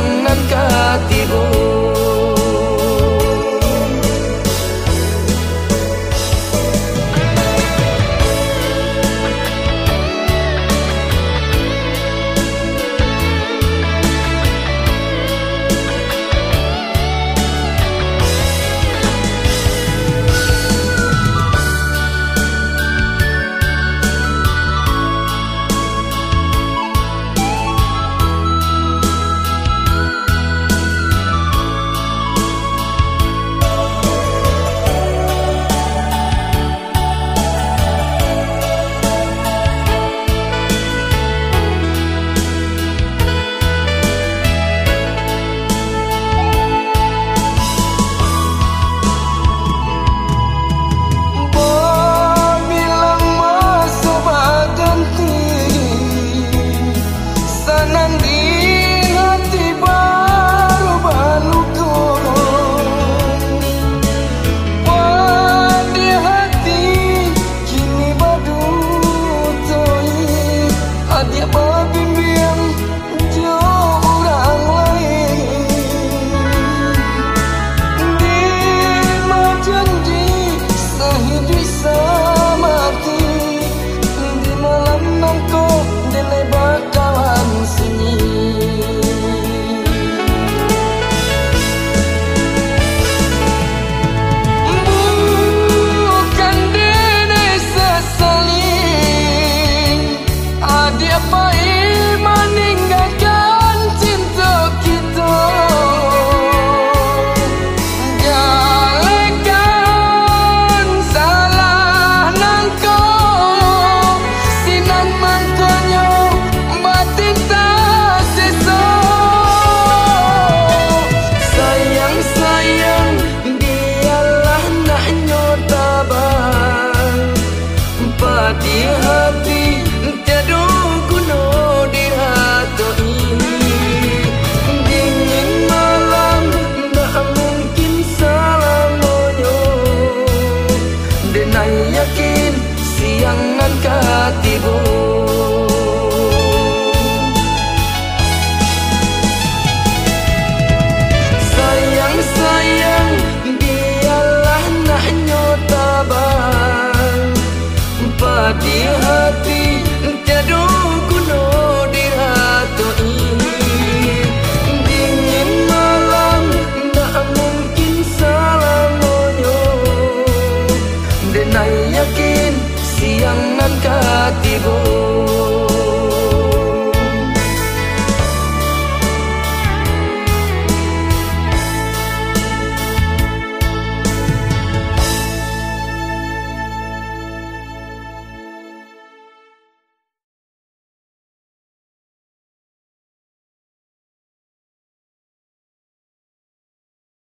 Akan tiba 难过。látigo